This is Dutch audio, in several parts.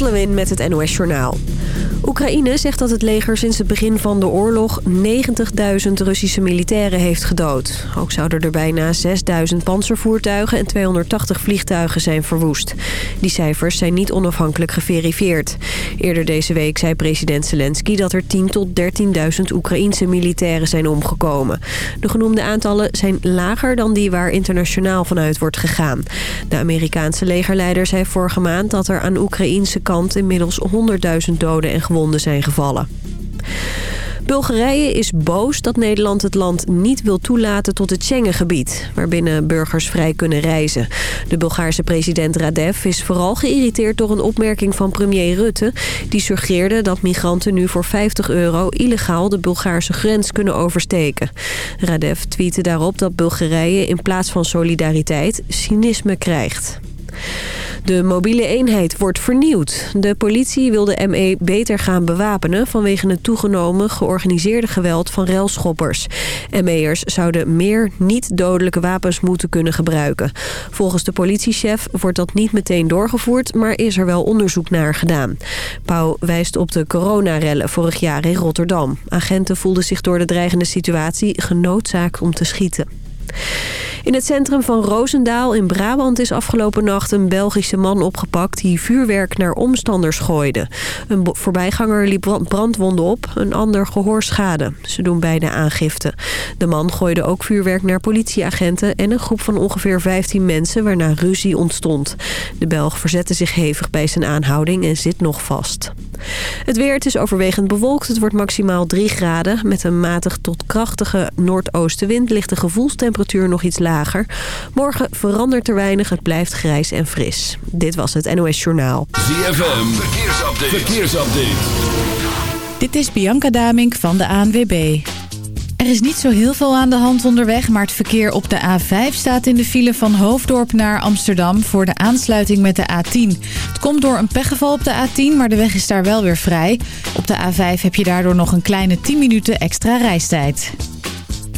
Lewin met het NOS Journaal. Oekraïne zegt dat het leger sinds het begin van de oorlog 90.000 Russische militairen heeft gedood. Ook zouden er bijna 6.000 panzervoertuigen en 280 vliegtuigen zijn verwoest. Die cijfers zijn niet onafhankelijk geverifieerd. Eerder deze week zei president Zelensky dat er 10.000 tot 13.000 Oekraïense militairen zijn omgekomen. De genoemde aantallen zijn lager dan die waar internationaal vanuit wordt gegaan. De Amerikaanse legerleider zei vorige maand dat er aan Oekraïense kant inmiddels 100.000 doden en gewonden zijn gevallen. Bulgarije is boos dat Nederland het land niet wil toelaten tot het Schengengebied... waarbinnen burgers vrij kunnen reizen. De Bulgaarse president Radev is vooral geïrriteerd door een opmerking van premier Rutte... die suggereerde dat migranten nu voor 50 euro illegaal de Bulgaarse grens kunnen oversteken. Radev tweette daarop dat Bulgarije in plaats van solidariteit cynisme krijgt. De mobiele eenheid wordt vernieuwd. De politie wil de ME beter gaan bewapenen... vanwege het toegenomen georganiseerde geweld van railschoppers. ME'ers zouden meer niet-dodelijke wapens moeten kunnen gebruiken. Volgens de politiechef wordt dat niet meteen doorgevoerd... maar is er wel onderzoek naar gedaan. Pauw wijst op de coronarellen vorig jaar in Rotterdam. Agenten voelden zich door de dreigende situatie genoodzaakt om te schieten. In het centrum van Roosendaal in Brabant is afgelopen nacht een Belgische man opgepakt die vuurwerk naar omstanders gooide. Een voorbijganger liep brandwonden op, een ander gehoorschade. Ze doen beide aangifte. De man gooide ook vuurwerk naar politieagenten en een groep van ongeveer 15 mensen waarna ruzie ontstond. De Belg verzette zich hevig bij zijn aanhouding en zit nog vast. Het weer, het is overwegend bewolkt. Het wordt maximaal 3 graden. Met een matig tot krachtige noordoostenwind ligt de gevoelstemperatuur nog iets lager. Morgen verandert er weinig. Het blijft grijs en fris. Dit was het NOS Journaal. ZFM, verkeersupdate. verkeersupdate. Dit is Bianca Damink van de ANWB. Er is niet zo heel veel aan de hand onderweg, maar het verkeer op de A5 staat in de file van Hoofddorp naar Amsterdam voor de aansluiting met de A10. Het komt door een pechgeval op de A10, maar de weg is daar wel weer vrij. Op de A5 heb je daardoor nog een kleine 10 minuten extra reistijd.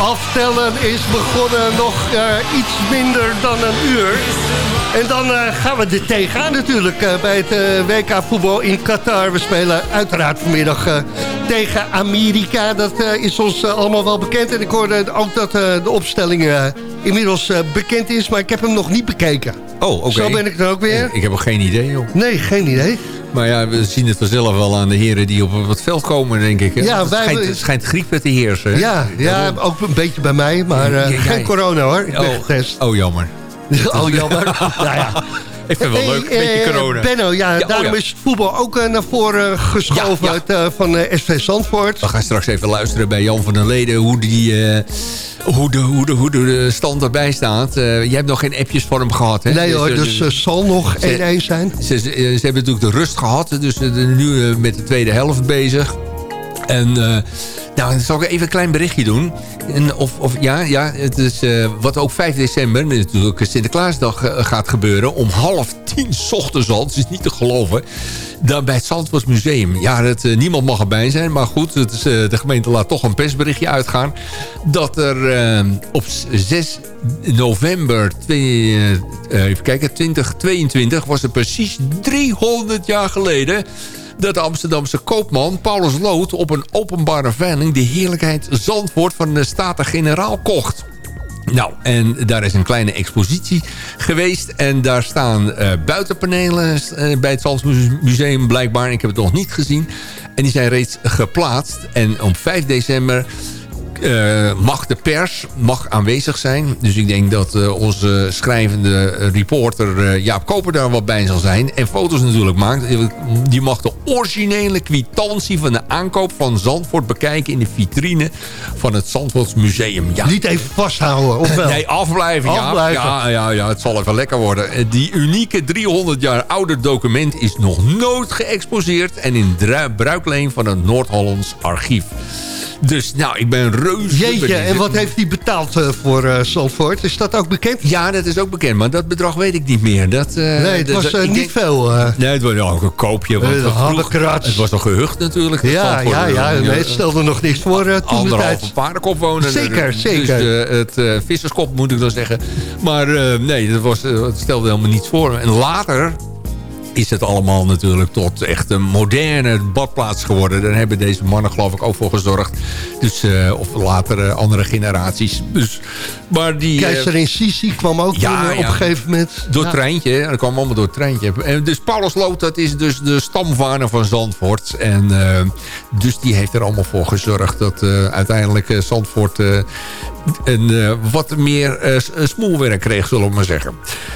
Aftellen is begonnen nog uh, iets minder dan een uur. En dan uh, gaan we er tegenaan natuurlijk uh, bij het WK voetbal in Qatar. We spelen uiteraard vanmiddag tegen Amerika. Dat is ons allemaal wel bekend. En ik hoorde ook dat de opstelling inmiddels bekend is. Maar ik heb hem nog niet bekeken. Oh, oké. Zo ben ik er ook weer. Ik heb ook geen idee, joh. Nee, geen idee. Maar ja, we zien het vanzelf wel aan de heren die op het veld komen, denk ik. Ja, het, schijnt, het schijnt griep te heersen. Ja, ja, ook een beetje bij mij, maar uh, geen corona hoor. Ik ben oh, getest. Oh, jammer. oh, jammer. nou ja. Ik vind het wel leuk, een beetje corona. Benno, ja, ja daarom oh, ja. is het voetbal ook uh, naar voren geschoven ja, uit, uh, van SV Zandvoort. We gaan straks even luisteren bij Jan van der Leden hoe die hoe de, hoe de, hoe de stand erbij staat. Uh, je hebt nog geen appjes voor hem gehad, hè? Nee hoor, dus, dus zal nog 1-1 zijn. Ze, ze, ze, hebben natuurlijk de rust gehad, dus ze zijn nu met de tweede helft bezig. En uh, nou, dan zal ik even een klein berichtje doen. En of, of, ja, ja, het is uh, wat ook 5 december, natuurlijk Sinterklaasdag uh, gaat gebeuren. Om half tien ochtends al, het is niet te geloven. Dan bij het Zandvoort Museum. Ja, uh, niemand mag erbij zijn. Maar goed, het is, de gemeente laat toch een persberichtje uitgaan. Dat er op 6 november even kijken, 2022 was het precies 300 jaar geleden dat de Amsterdamse koopman Paulus Lood op een openbare veiling de heerlijkheid Zandvoort van de Staten-Generaal kocht. Nou, en daar is een kleine expositie geweest. En daar staan uh, buitenpanelen uh, bij het Zandmuseum blijkbaar. Ik heb het nog niet gezien. En die zijn reeds geplaatst. En op 5 december uh, mag de pers mag aanwezig zijn. Dus ik denk dat uh, onze schrijvende reporter uh, Jaap Koper daar wat bij zal zijn. En foto's natuurlijk maakt. Die mag de originele kwitantie van de aankoop van Zandvoort bekijken... in de vitrine van het Zandvoorts Museum. Ja. Niet even vasthouden, of wel? Nee, afblijven, afblijven. Ja, ja, ja, het zal even lekker worden. Die unieke 300 jaar oude document is nog nooit geëxposeerd... en in bruikleen van het Noord-Hollands archief. Dus nou, ik ben reuze Jeetje, en wat heeft hij betaald uh, voor uh, Zandvoort? Is dat ook bekend? Ja, dat is ook bekend, maar dat bedrag weet ik niet meer. Dat, uh, nee, het was niet denk, veel. Nee, het was ook een koopje. Want vroeg, het was nog gehucht natuurlijk. Ja, ja, ja, nee, het stelde nog niks voor uh, toen Anderhalve paardenkop wonen. Zeker, zeker. Dus het visserskop moet ik dan zeggen. Maar nee, dat was, het stelde helemaal niets voor. En later is het allemaal natuurlijk tot echt een moderne badplaats geworden. Daar hebben deze mannen geloof ik ook voor gezorgd. Dus, uh, of later uh, andere generaties. Dus, maar die, Keizer in Sisi kwam ook ja, toen, uh, op een gegeven moment. Door het treintje. Dat kwam allemaal door het treintje. En dus Paulus Loot, dat is dus de stamvader van Zandvoort. En dus die heeft er allemaal voor gezorgd dat uiteindelijk Zandvoort een wat meer smoelwerk kreeg, zullen we maar zeggen.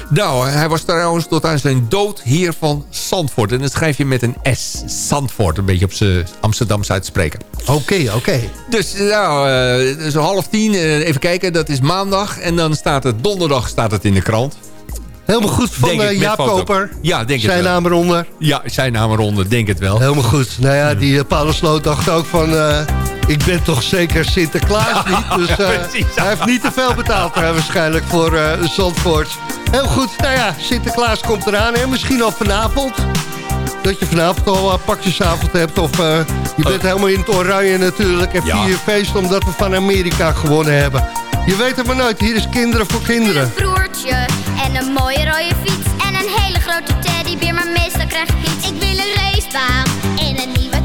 Nou, hij was trouwens tot aan zijn dood hier van Zandvoort. En dat schrijf je met een S. Zandvoort. Een beetje op zijn Amsterdamse uitspreken. Oké, okay, oké. Okay. Dus nou, uh, zo half tien. Uh, even kijken, dat is maandag. En dan staat het donderdag staat het in de krant. Helemaal goed van denk uh, Jaap Koper. Ja, denk zijn het wel. naam eronder. Ja, zijn naam eronder, denk het wel. Helemaal goed. Nou ja, die uh, Paulus Sloot dacht ook van... Uh, ik ben toch zeker Sinterklaas niet. Dus ja, hij heeft niet te veel betaald waarschijnlijk voor Zandvoort. Heel goed. Nou ja, Sinterklaas komt eraan. En misschien al vanavond. Dat je vanavond al pakjesavond hebt. Of je bent helemaal in het oranje natuurlijk. En ja. vier feest omdat we van Amerika gewonnen hebben. Je weet het maar nooit. Hier is Kinderen voor Kinderen. Een broertje en een mooie rode fiets. En een hele grote teddybeer, maar meestal krijg ik iets. Ik wil een racebaan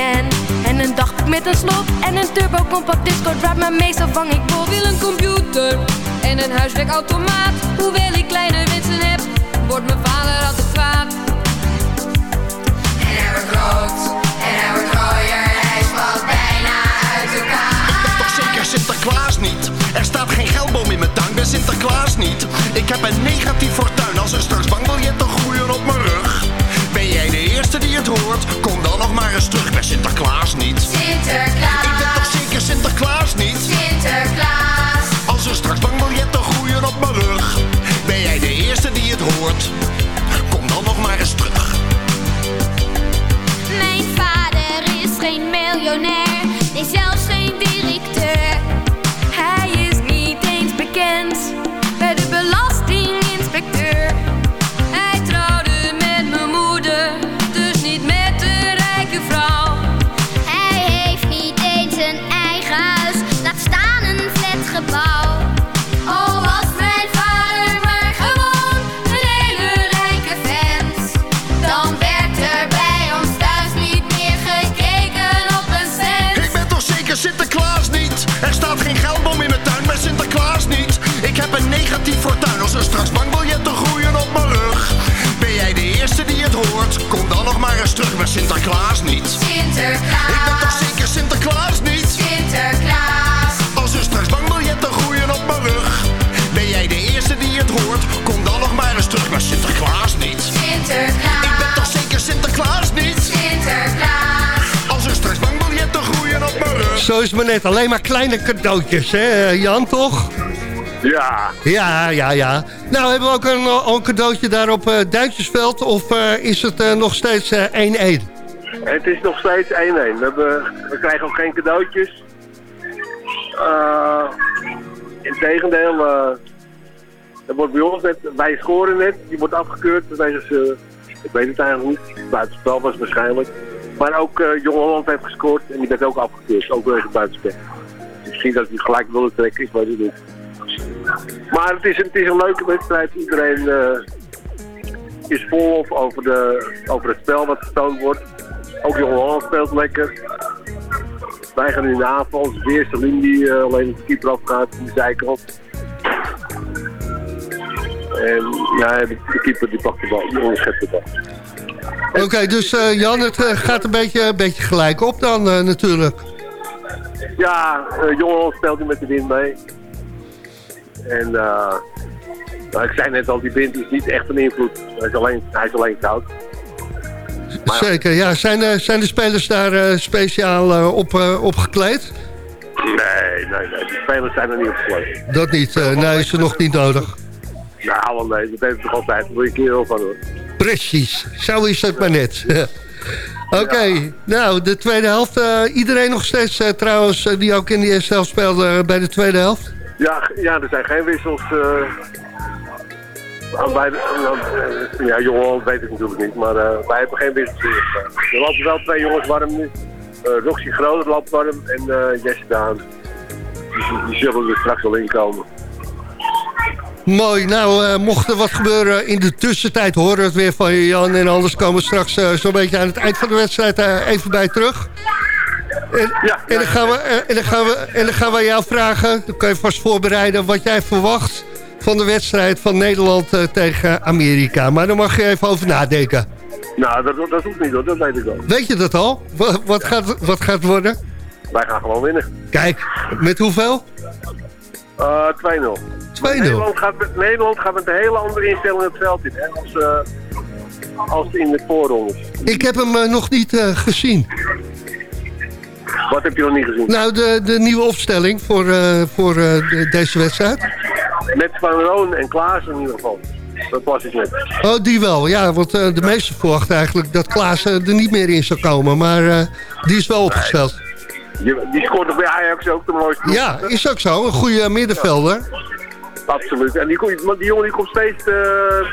En een dagboek met een slot En een turbo compact disco drive, maar meestal vang ik bot. Wil een computer en een huiswerkautomaat. Hoewel ik kleine wensen heb, wordt mijn vader altijd kwaad. En hij wordt groot, en hij wordt gooier En hij valt bijna uit elkaar. Ik ben toch zeker Sinterklaas niet? Er staat geen geldboom in mijn tuin, ben Sinterklaas niet. Ik heb een negatief fortuin als er straks bankbiljetten groeien op mijn rug eerste die het hoort? Kom dan nog maar eens terug, ben Sinterklaas niet Sinterklaas Ik ben toch zeker Sinterklaas niet? Sinterklaas Als er straks bankbiljetten groeien op mijn rug Ben jij de eerste die het hoort? Kom dan nog maar eens terug Mijn vader is geen miljonair, Zo is het maar net. Alleen maar kleine cadeautjes, hè Jan, toch? Ja, Ja, ja, ja. Nou, hebben we ook een, al een cadeautje daar op eh, Duintjesveld? Of eh, is het eh, nog steeds eh, 1-1? het is nog steeds 1-1. We, hebben- we krijgen ook geen cadeautjes. Integendeel, eh er wordt bij ons net, wij scoren net, die wordt afgekeurd. Eh, ik weet het eigenlijk niet, buitenspel was waarschijnlijk. Maar ook eh Jong Holland heeft gescoord en die werd ook afgekeurd, ook wegens buitenspel. Dus misschien dat hij gelijk wilde trekken, ik weet het niet. Maar het is, het is een leuke wedstrijd. Iedereen eh, is vol over, de, over het spel wat getoond wordt. Ook Jong Holland speelt lekker. Wij gaan in de aanval. Het is de eerste lijn die eh, alleen de keeper afgaat de zijkant. En ja, de, de keeper die pakt de bal, die onderschept de bal. Oké, dus eh, Jan, het eh, gaat een beetje, een beetje gelijk op dan eh, natuurlijk. Ja, uh, Jong Holland speelt nu met de wind mee. En nou, ik zei net al, die wind is niet echt een invloed. Hij is alleen, hij is alleen koud. Zeker, ja. Zijn, zijn de spelers daar speciaal op, eh, op gekleed? Nee, nee, nee. De spelers zijn er niet op gekleed. Dat niet, nee, is er nog niet nodig. Nou, nee, dat heeft toch altijd. Daar word je keer wel van. Precies, zo is het maar net. Oké, nou, de tweede helft. eh, iedereen nog steeds eh, trouwens, eh, die ook in de eerste helft speelde bij de tweede helft? Ja, ja, er zijn geen wissels. aan bij de, ja, jongen, weet ik natuurlijk niet, maar wij hebben geen wissels. Er lopen wel twee jongens warm nu. Roxy Groot loopt warm en Jesse Daan. Die, die zullen er straks wel inkomen. Mooi, nou, eh, mocht er wat gebeuren in de tussentijd, horen we het weer van je, Jan. En anders komen we straks eh, zo'n beetje aan het eind van de wedstrijd eh, even bij terug. En, en, dan gaan we, en, dan gaan we, en dan gaan we jou vragen, dan kan je vast voorbereiden... wat jij verwacht van de wedstrijd van Nederland tegen Amerika. Maar daar mag je even over nadenken. Nou, dat, dat hoeft niet hoor, dat weet ik wel. Weet je dat al? Wat, wat, gaat, wat gaat worden? Wij gaan gewoon winnen. Kijk, met hoeveel? Eh 2-0. 2-0. Nederland gaat, met, Nederland gaat met een hele andere instelling het veld in, hè, als, eh, als in de voorrondes. Ik heb hem eh, nog niet eh, gezien. Wat heb je nog niet gezien? Nou, de, de nieuwe opstelling voor, voor de- deze wedstrijd. Met Van Roon en Klaas in ieder geval. Dat was ik net. Oh, die wel. Ja, want de meesten verwachten eigenlijk dat Klaas er niet meer in zou komen. Maar die is wel opgesteld. Die scoorde bij Ajax ook de mooiste. Ja, is ook zo. Een goede middenvelder. Absoluut. En die, die jongen die komt steeds eh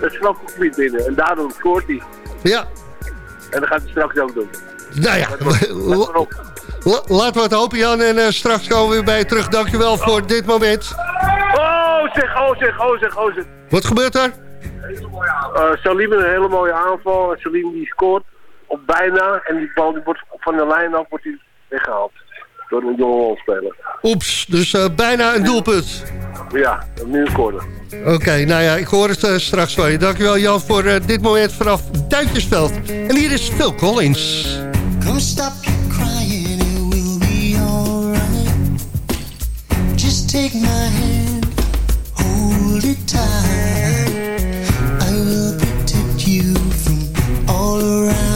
het strafgebied binnen. En daardoor scoort hij. Ja. En dat gaat hij straks ook doen. Nou ja, la- laten we het hopen Jan. En eh, straks komen we weer bij je terug. Dankjewel voor dit moment. zeg, oh zeg, oh zeg, oh zeg. Wat gebeurt er? Uh, Salim een hele mooie aanval. Salim die scoort op bijna. En die bal die wordt van de lijn af wordt die weggehaald. Door een jonge rolspeler. Oeps, dus uh, bijna een doelpunt. Ja, nu een corner. Oké, okay, nou ja, ik hoor het uh, straks van je. Dankjewel Jan voor uh, dit moment vanaf Duintjesveld. En hier is Phil Collins. Come stop crying, it will be alright. Just take my hand, hold it tight. I will protect you from all around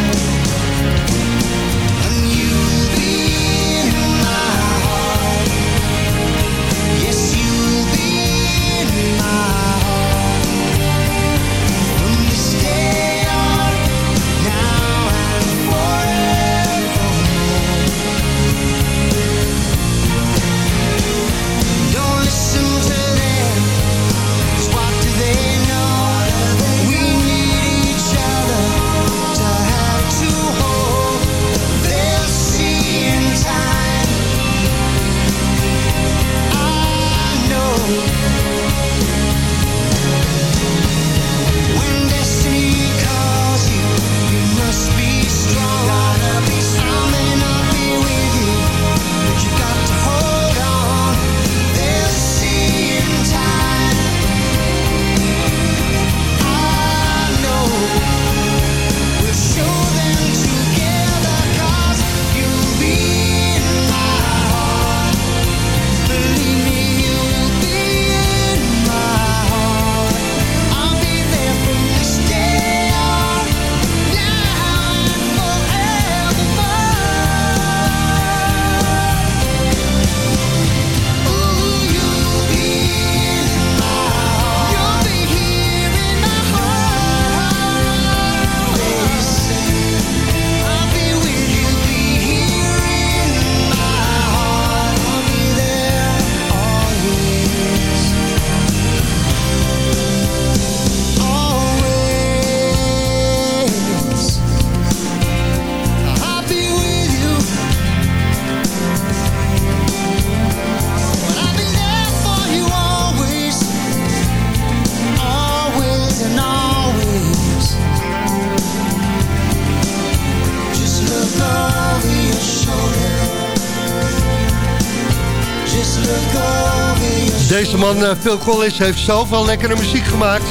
Man, eh, Phil Collins, heeft zoveel lekkere muziek gemaakt.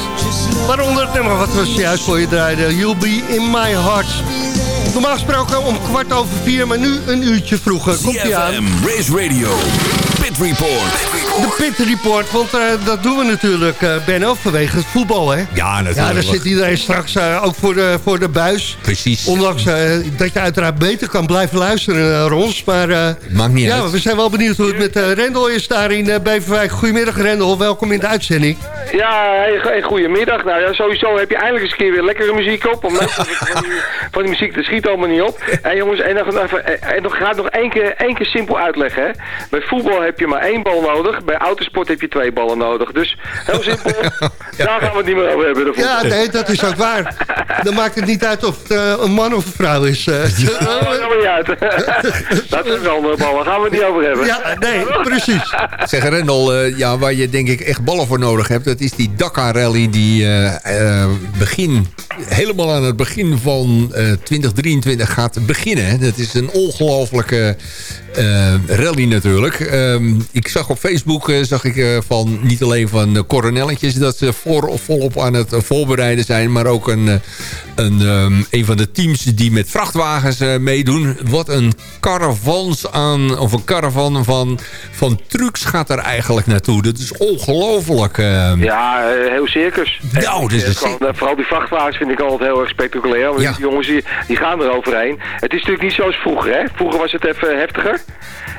Waaronder het nummer wat we zojuist voor je draaiden. You'll be in my heart. Normaal gesproken om kwart over vier, maar nu een uurtje vroeger. Komt ie aan. Race Radio, Pit Report. De Pit Report, want eh, dat doen we natuurlijk, uh, Benno, vanwege het voetbal, hè? Ja, natuurlijk. Ja, daar zit iedereen straks eh, ook voor de, voor de buis. Precies. Ondanks eh, dat je uiteraard beter kan blijven luisteren naar ons. Maar eh, Maakt niet ja, uit. we zijn wel benieuwd hoe het met eh, Rendel is daar in eh, Beverwijk. Goedemiddag Rendel, welkom in de uitzending. Ja, hey, hey, goedemiddag. Nou ja, sowieso heb je eindelijk eens een keer weer lekkere muziek op. Omdat van, die, van die muziek, dat schiet allemaal niet op. En jongens, en dan, en dan ga ik nog één keer, één keer simpel uitleggen. Hè. Bij voetbal heb je maar één bal nodig. Bij autosport heb je twee ballen nodig. Dus heel simpel, daar gaan we het niet meer over hebben. Ja, nee, dat is ook waar. Dan maakt het niet uit of het eh, een man of een vrouw is. eh. Dat maakt niet uit. dat zijn wel andere ballen, gaan we het niet over hebben. Ja, nee, precies. Zeg Rendel, eh, ja, waar je denk ik echt ballen voor nodig hebt... dat is die Dakar Rally die eh, eh, begin, helemaal aan het begin van eh, 2023 gaat beginnen. Dat is een ongelofelijke eh, rally natuurlijk. Ehm, ik zag op Facebook eh, zag ik, eh, van niet alleen van de coronelletjes... dat ze voor, volop aan het eh, voorbereiden zijn... maar ook een, eh, een, ehm, een van de teams die met vrachtwagens eh, meedoen. Wat een caravans aan, of een caravan van, van trucks gaat er eigenlijk naartoe. Dat is ongelooflijk. ehm. Ja, eh, heel circus. Nou, dit is Eh, gewoon, eh, Vooral die vrachtwagens vind ik altijd heel erg spectaculair. Want Ja. die jongens die, die gaan er overheen. Het is natuurlijk niet zoals vroeger, hè. Vroeger was het even heftiger.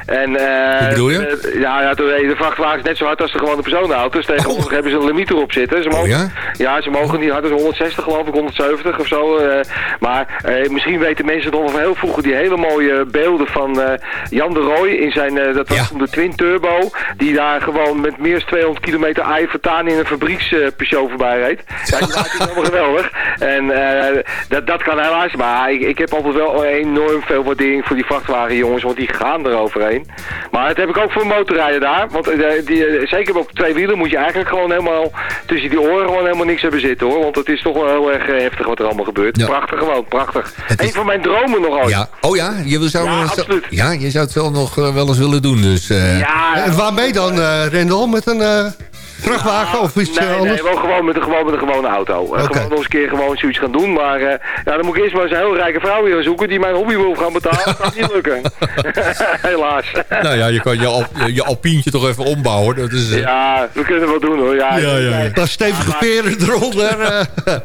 En, eh, Hoe bedoel je? eh, ja, ja, de vrachtwagens net zo hard als de gewone personenauto's. Tegenwoordig hebben ze een limiet erop zitten. Ze mogen, Oh. ja? ze mogen niet harder dan 160 geloof ik, 170 of zo. eh, maar misschien weten mensen nog van heel vroeger die hele mooie beelden van Jan de Rooij in zijn, dat was Ja. de Twin Turbo. Die daar gewoon met meer dan 200 kilometer ei vertaan in een fabriekspeugeot voorbij reed. Ja, die maakt het helemaal geweldig. En dat, dat kan helaas. Maar ik, ik heb altijd wel enorm veel waardering voor die vrachtwagenjongens, want die gaan er Maar dat heb ik ook voor motorrijden daar. Want eh, die, eh, zeker op twee wielen moet je eigenlijk gewoon helemaal tussen die oren gewoon helemaal niks hebben zitten hoor. Want het is toch wel heel erg eh, heftig wat er allemaal gebeurt. Ja. Prachtig gewoon, prachtig. Het is- Een van mijn dromen nog ooit. Ja. Oh ja? Je zou Ja, absoluut. ja, je zou het wel nog wel eens willen doen. Dus, eh, Ja, En waarmee dan, eh Rendel? Met een vrachtwagen of iets nee, anders? nee, wel gewoon met, een, gewoon met een gewone auto. Eh. Gewoon nog eens een keer gewoon zoiets gaan doen. Maar eh, ja, dan moet ik eerst maar eens een heel rijke vrouw weer zoeken die mijn hobby wil gaan betalen. Dat gaat niet lukken. Helaas. Nou ja, je kan je, al, je alpientje toch even ombouwen. Dat is, eh, Ja, we kunnen wel doen hoor. Ja, Ja, ja, ja. Paar stevige veren eronder.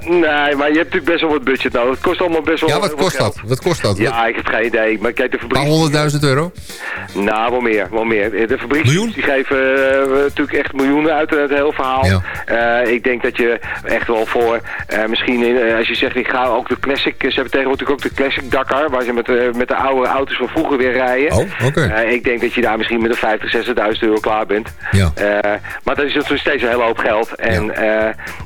Nee, maar je hebt natuurlijk best wel wat budget nodig. Het kost allemaal best wel ja, wat kost geld. dat? Wat kost dat? Ja, ik heb geen idee. Maar kijk, de fabriek... paar honderdduizend euro? Nou, wel meer, wel meer. De fabriek die geven natuurlijk echt miljoenen uit het hele verhaal. Ja. Eh, ik denk dat je echt wel voor, eh, misschien in, eh, als je zegt ik ga ook de classic, ze hebben tegenwoordig ook de classic Dakar, waar ze met, met de oude auto's van vroeger weer rijden. Oh, oké. Ik denk dat je daar misschien met een 50, 60.000 euro klaar bent. Ja. Maar dat is natuurlijk steeds een hele hoop geld. En,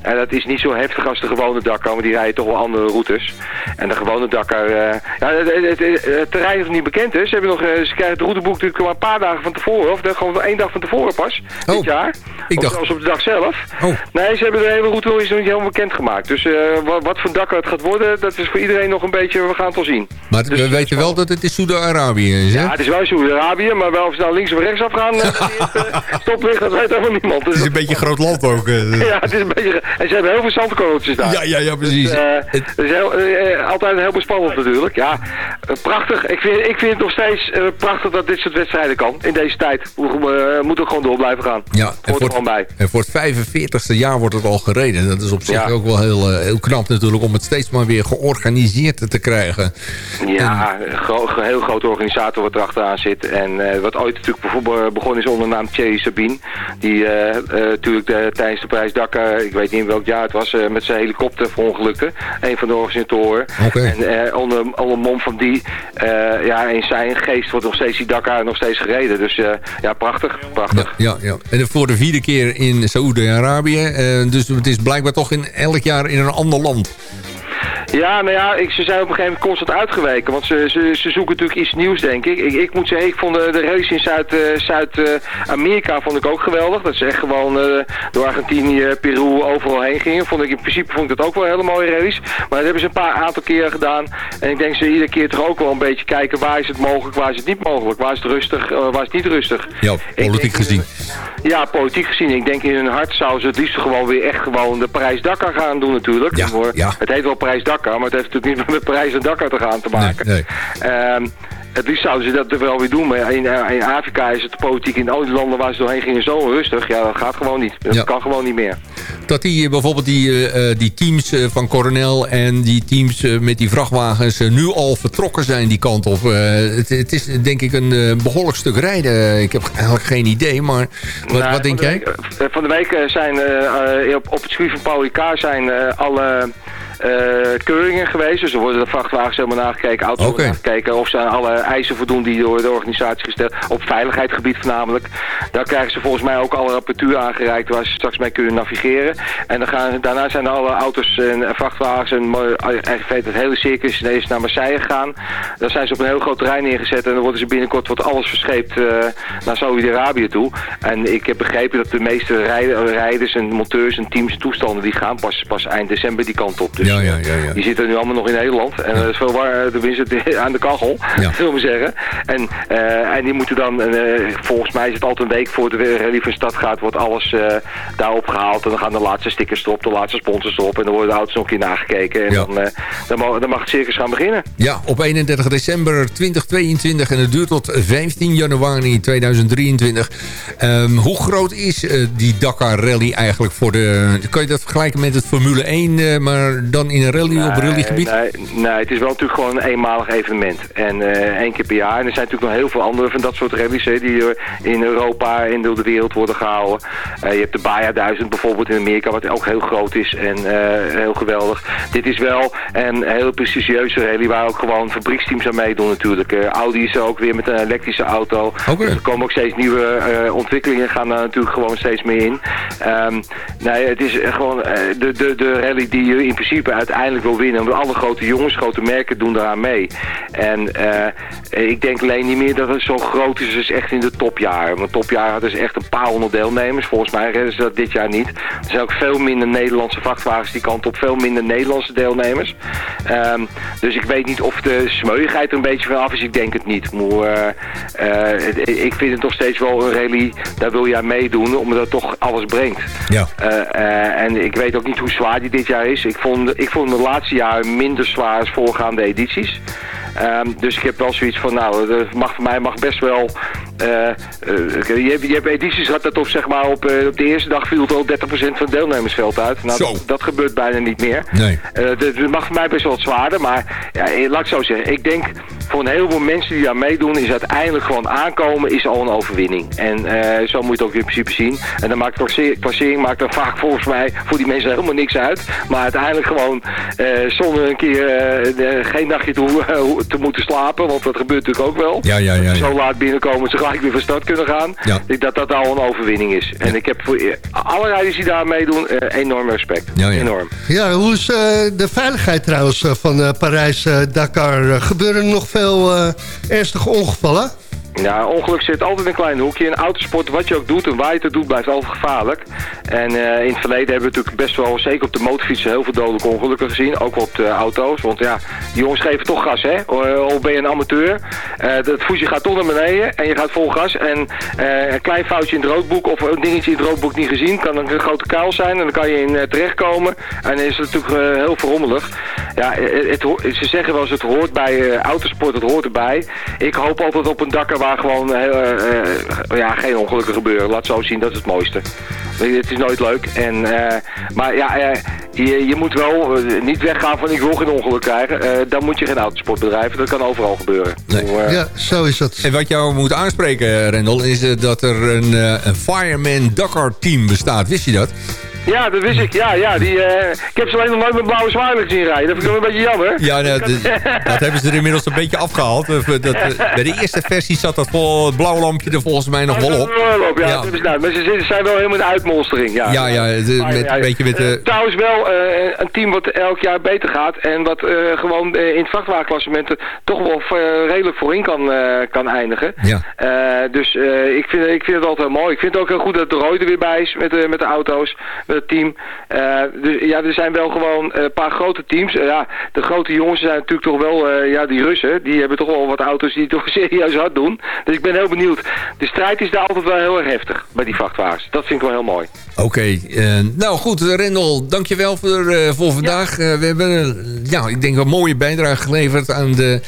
en dat is niet zo heftig als de gewone Dakar, maar die rijden toch wel andere routes. En de gewone Dakar, ja, het, het- het- het terrein is nog niet bekend. Hè. Ze, hebben nog, ze krijgen het routeboek natuurlijk maar een paar dagen van tevoren, of gewoon één dag van tevoren pas, Oh, dit jaar. ik of dacht- op de dag zelf. Oh. Nee, ze hebben de hele route nog niet helemaal bekend gemaakt. Dus eh, wat, wat voor Dakar het gaat worden, dat is voor iedereen nog een beetje, we gaan het wel zien. Maar Dus, we weten wel dat het in Saoedi-Arabië is, hè? Ja, het is wel Saudi-Arabië, maar wel of ze nou links of rechts af gaan, eh, die, eh, dat weet helemaal niemand. Dus Het is een beetje een groot land ook. ja, het is een beetje... En ze hebben heel veel zandkorreltjes daar. Ja, ja, ja, precies. Dus, eh, Het- is heel, altijd heel bespannend natuurlijk. Ja, prachtig. Ik vind, ik vind het nog steeds prachtig dat dit soort wedstrijden kan. In deze tijd. We moeten gewoon door blijven gaan. Ja, en er voor, gewoon bij. En voor het 45ste jaar wordt het al gereden. Dat is op zich Ja. ook wel heel, eh, heel knap natuurlijk... om het steeds maar weer georganiseerd te krijgen. Ja, een gro- heel grote organisator wat erachteraan zit. En eh, wat ooit natuurlijk bijvoorbeeld begonnen is onder de naam Thierry Sabine. Die eh, eh, natuurlijk de- tijdens de prijs Dakar, ik weet niet in welk jaar het was, eh, met zijn helikopter verongelukte. Een van de organisatoren. Oké. En eh, onder, onder mom van die, eh, ja, in zijn geest wordt nog steeds die Dakar nog steeds gereden. Dus eh, ja, prachtig, Ja, prachtig. ja, ja. En voor de vierde keer in Saoedi-Arabië. eh, dus het is blijkbaar toch in, elk jaar in een ander land. Ja, nou ja, ik, ze zijn op een gegeven moment constant uitgeweken. Want ze, ze, ze zoeken natuurlijk iets nieuws, denk ik. Ik, ik moet zeggen, ik vond de, de race in Zuid, eh, Zuid-Amerika vond ik ook geweldig. Dat ze echt gewoon eh, door Argentinië, Peru, overal heen gingen. Vond ik, in principe vond ik dat ook wel een hele mooie race. Maar dat hebben ze een paar aantal keren gedaan. En ik denk ze iedere keer toch ook wel een beetje kijken waar is het mogelijk, waar is het niet mogelijk. Waar is het rustig, eh, waar is het niet rustig. Ja, politiek denk- gezien. Ja, politiek gezien. Ik denk in hun hart zouden ze het liefst gewoon weer echt gewoon de Parijs-Dakar gaan doen natuurlijk. Ja, ja. Het heet wel Parijs-Dakar, maar het heeft natuurlijk niet met Parijs en Dakar te gaan te maken. Nee, Ehm, het liefst zouden ze dat er wel weer doen, maar in, eh, in Afrika is het politiek in al die landen waar ze doorheen gingen zo rustig. Ja, dat gaat gewoon niet. Dat Ja. kan gewoon niet meer. Dat die, eh, bijvoorbeeld die, eh, die teams van Coronel en die teams met die vrachtwagens nu al vertrokken zijn die kant op. Het, het is denk ik een eh, behoorlijk stuk rijden. Ik heb eigenlijk geen idee, maar wat, Nou, wat denk van de jij? week- van de week zijn op, op het circuit van Paul Ricard zijn alle keuringen geweest. Dus er worden de vrachtwagens helemaal nagekeken, auto's worden nagekeken. Of ze aan alle eisen voldoen die door de organisatie gesteld. Op veiligheidsgebied voornamelijk. Daar krijgen ze volgens mij ook alle apparatuur aangereikt waar ze straks mee kunnen navigeren. En dan gaan, daarna zijn alle auto's en vrachtwagens en eigenlijk het hele circus is naar Marseille gegaan. Daar zijn ze op een heel groot terrein neergezet en dan worden ze binnenkort wordt alles verscheept naar Saudi-Arabië toe. En ik heb begrepen dat de meeste rijders en monteurs en teams en toestanden die gaan pas, pas eind december die kant op. Dus ja, ja, ja, ja. die zitten nu allemaal nog in Nederland. En dat is veel waar, tenminste aan de kachel, ja. zullen we zeggen. En, uh, en die moeten dan, uh, volgens mij is het altijd een week voor de rally van stad gaat, wordt alles daarop gehaald. En dan gaan de laatste stickers erop, de laatste sponsors erop. En dan worden de auto's nog een keer nagekeken. En dan, dan, mag, dan mag het circus gaan beginnen. Ja, op 31 december 2022 en het duurt tot 15 januari 2023. Um, hoe groot is uh, die Dakar Rally eigenlijk voor de... Kan je dat vergelijken met het Formule 1, uh, maar dan in een rally nee, op rallygebied? Nee, nee, het is wel natuurlijk gewoon een eenmalig evenement. En uh, één keer per jaar. En er zijn natuurlijk nog heel veel andere van dat soort rallies hè, die in Europa en door de wereld worden gehouden. je hebt de Baja 1000 bijvoorbeeld in Amerika, wat ook heel groot is en heel geweldig. Dit is wel een heel prestigieuze rally waar ook gewoon fabrieksteams aan meedoen natuurlijk. Audi is er ook weer met een elektrische auto. Okay. Dus er komen ook steeds nieuwe ontwikkelingen gaan daar natuurlijk gewoon steeds meer in. Um, nee, het is gewoon de, de, de rally die je in principe uiteindelijk wil winnen. Want alle grote jongens, grote merken doen daaraan mee. En uh, ik denk alleen niet meer dat het zo groot is als echt in de topjaren. Want topjaren hadden ze echt een paar honderd deelnemers. Volgens mij redden ze dat dit jaar niet. Er zijn ook veel minder Nederlandse vrachtwagens die kant op. Veel minder Nederlandse deelnemers. Um, dus ik weet niet of de smeuigheid er een beetje van af is. Ik denk het niet. Maar, ik vind het nog steeds wel een rally, daar wil je aan meedoen, omdat het toch alles brengt. Ja. En ik weet ook niet hoe zwaar die dit jaar is. Ik vond, ik vond de laatste jaren minder zwaar als voorgaande edities. Um, dus ik heb wel zoiets van, nou, het mag voor mij mag best wel... Uh, uh, je, hebt, edities gehad dat op, zeg maar, op, op de eerste dag viel al 30% van het deelnemersveld uit. Nou, dat, dat, gebeurt bijna niet meer. Nee. het mag voor mij best wel wat zwaarder, maar ja, laat ik zo zeggen. Ik denk, voor een heleboel mensen die daar meedoen, is uiteindelijk gewoon aankomen, is al een overwinning. En zo moet je het ook in principe zien. En dan maakt de klassering maakt er vaak volgens mij voor die mensen helemaal niks uit. Maar uiteindelijk gewoon zonder een keer geen dagje toe te moeten slapen, want dat gebeurt natuurlijk ook wel. Ja, ja, ja, ja. Zo laat binnenkomen, zo gelijk weer van start kunnen gaan. Ja. Ik dat dat al een overwinning is. En ik heb voor alle rijders die daar meedoen, uh, enorm respect. Ja, ja. Enorm. Ja, hoe is uh, de veiligheid trouwens van uh, Parijs-Dakar? Gebeuren er nog veel ernstige ongevallen? Ja, ongeluk zit altijd een klein hoekje. In autosport, wat je ook doet en waar je het doet, blijft altijd gevaarlijk. En uh, in het verleden hebben we natuurlijk best wel, zeker op de motorfietsen, heel veel dodelijke ongelukken gezien. Ook op de auto's. Want ja, die jongens geven toch gas, hè. Of ben je een amateur. Uh, het voetje gaat toch naar beneden en je gaat vol gas. En een klein foutje in het roodboek of een dingetje in het roodboek niet gezien, kan een grote kuil zijn. En dan kan je in terechtkomen. En dan is het natuurlijk heel verrommelig. Ja, het, ze zeggen wel eens, het hoort bij autosport, het hoort erbij. Ik hoop altijd op een dak waar gewoon uh, uh, ja, geen ongelukken gebeuren. Laat zo zien, dat is het mooiste. Het is nooit leuk. En, uh, maar ja, je, je, moet wel niet weggaan van ik wil geen ongeluk krijgen. dan moet je geen autosport Dat kan overal gebeuren. Nee. ja, zo is dat. En wat jou moet aanspreken, Rendel, is dat er een, een Fireman Dakar team bestaat. Wist je dat? Ja, dat wist ik. Ja, ja. Die, uh, ik heb ze alleen nog nooit met blauwe zwaarlijk zien rijden. Dat vind ik wel een beetje jammer. Ja, nou, dat hebben ze er inmiddels een beetje afgehaald. Dat, bij de eerste versie zat dat vol, het blauwe lampje er volgens mij nog wel op. op ja, ja. Nou, maar ze zijn wel helemaal in uitmonstering. Ja, ja, ja de, met, een beetje met. Uh, trouwens wel uh, een team wat elk jaar beter gaat. En wat gewoon in het vrachtwagenklassement toch wel redelijk voorin kan, kan eindigen. Ja. dus ik, vind, ik vind het altijd mooi. Ik vind het ook heel goed dat de Roy er weer bij is met, met de auto's team. Uh, dus, ja, er zijn wel gewoon een paar grote teams. Uh, ja, de grote jongens zijn natuurlijk toch wel, uh, ja, die Russen, die hebben toch wel wat auto's die toch serieus hard doen. Dus ik ben heel benieuwd. De strijd is daar altijd wel heel erg heftig bij die vrachtwagens. Dat vind ik wel heel mooi. Oké, okay, nou goed, Rendel, dankjewel voor, voor vandaag. Ja. we hebben, ja, ik denk een mooie bijdrage geleverd aan de,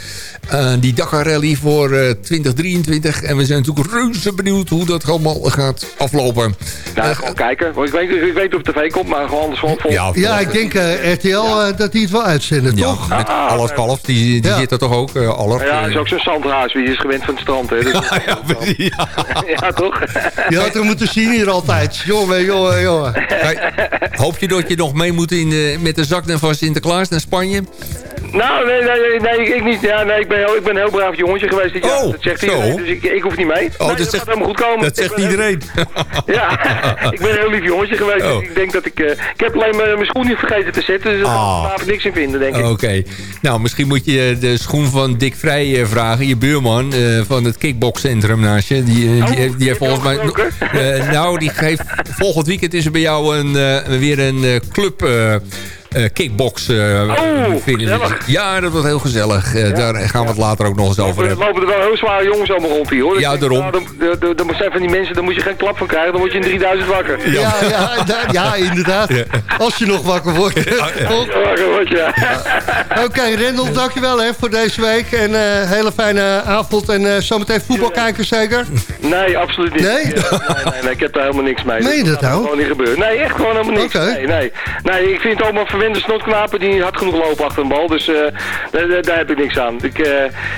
die Dakar Rally voor 2023. En we zijn natuurlijk reuze benieuwd hoe dat allemaal gaat aflopen. Nou, gewoon kijken. Want ik weet, ik weet niet op tv komt, maar gewoon anders gewoon vol. Ja, ik denk eh, RTL eh, dat die het wel uitzenden, Ja, toch? met Alles Kalf, die, die Ja. zit er toch ook, eh Aller? Ja, dat is ook zo'n zandhaas. Wie is gewend van het strand, hè? Dus ja, ja, ja, toch? Je had hem moeten zien hier altijd. Jongen, jongen, jongen. Hoop je dat je nog mee moet in de, met de zak van Sinterklaas naar Spanje? Nou, nee, nee, nee, nee, ik niet. Ja, nee, ik ben, heel, ik ben een heel braaf jongetje geweest dit jaar. Oh, dat zegt zo. iedereen, dus ik, ik hoef niet mee. Oh, nee, dat zegt- gaat helemaal goed komen. Dat zegt heel- iedereen. Ja, ik ben een heel lief jongetje geweest. Oh. Ik denk dat ik... eh, ik heb alleen mijn, mijn schoen niet vergeten te zetten. Dus daar Ah. ga ik niks in vinden, denk ik. Oké. Nou, misschien moet je de schoen van Dick Vrij eh, vragen. Je buurman eh, van het kickboxcentrum naast je. Die, eh, die, heeft- die heeft volgens mij... nou, die geeft... Volgend weekend is er bij jou een, weer een club... eh, kickbox eh, vinden. gezellig. Ja, dat wordt heel gezellig. Eh, daar gaan we het later ook nog eens over Er hebben. lopen er wel heel zware jongens allemaal rond hier, hoor. Ja, denk, daarom. nou, dan- zijn van die mensen, daar moet je geen klap van krijgen. Dan word je in 3000 wakker. Ja, ja, da- ja, inderdaad. Als je nog wakker wordt. Wakker word je. Oké, Rendel, dankjewel hè, voor deze week. En eh hele fijne avond. En eh, zometeen voetbal kijken zeker? Nee, absoluut niet. Nee? Ik, nee, nee, nee, ik heb daar helemaal niks mee. Meen je dat nou? gewoon niet gebeuren. Nee, echt gewoon helemaal niks. Oké. Nee, nee. nee, ik vind het allemaal verwende snotknapen die hard genoeg lopen achter een bal. Dus eh, daar, daar- heb ik niks aan. Ik, eh,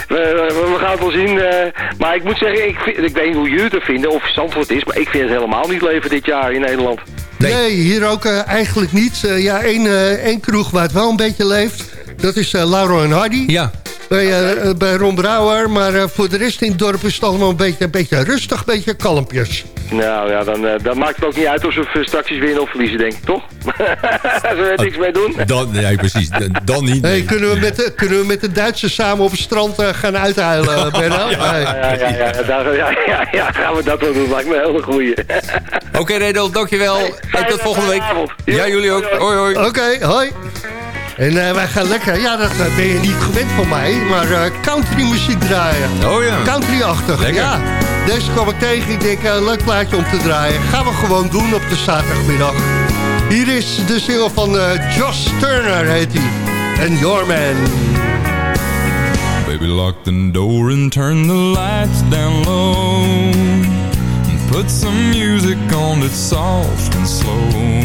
we, we- gaan het wel zien. eh, maar ik moet zeggen, ik, ik weet niet hoe jullie het vinden of Zandvoort is. Maar ik vind het helemaal niet leven dit jaar in Nederland. Nee, hier ook eigenlijk niet. Ja, één, één kroeg waar het wel een beetje leeft. Dat is eh, Lauro en Hardy. Ja. Bij, eh, eh, bij Ron Brouwer. Maar voor de rest in het dorp is het allemaal een beetje, een beetje rustig. Een beetje kalmpjes. Nou ja, dan, dan maakt het ook niet uit of ze straks winnen of verliezen, denk ik, toch? Zullen we er niks mee doen? Dan, nee, precies. Dan, dan niet. Hey, nee. kunnen, we met de, kunnen we met de Duitsers samen op het strand gaan uithuilen, Benno? Ja, ja, ja, ja, ja, daar- ja, ja, ja, gaan we dat wel doen. Lijkt me een hele goeie. Oké, Redel, dankjewel. en tot volgende week. avond. Ja, jullie ook. Hoi, hoi. Oké, hoi. En eh, wij gaan lekker, ja dat eh, ben je niet gewend van mij, maar eh, country muziek draaien. Oh ja. Country-achtig, ja. Deze kwam ik tegen, ik denk, eh, leuk plaatje om te draaien. Gaan we gewoon doen op de zaterdagmiddag. Hier is de single van eh, Josh Turner, heet hij. En Your Man. Baby, lock the door and turn the lights down low. And put some music on that's soft and slow.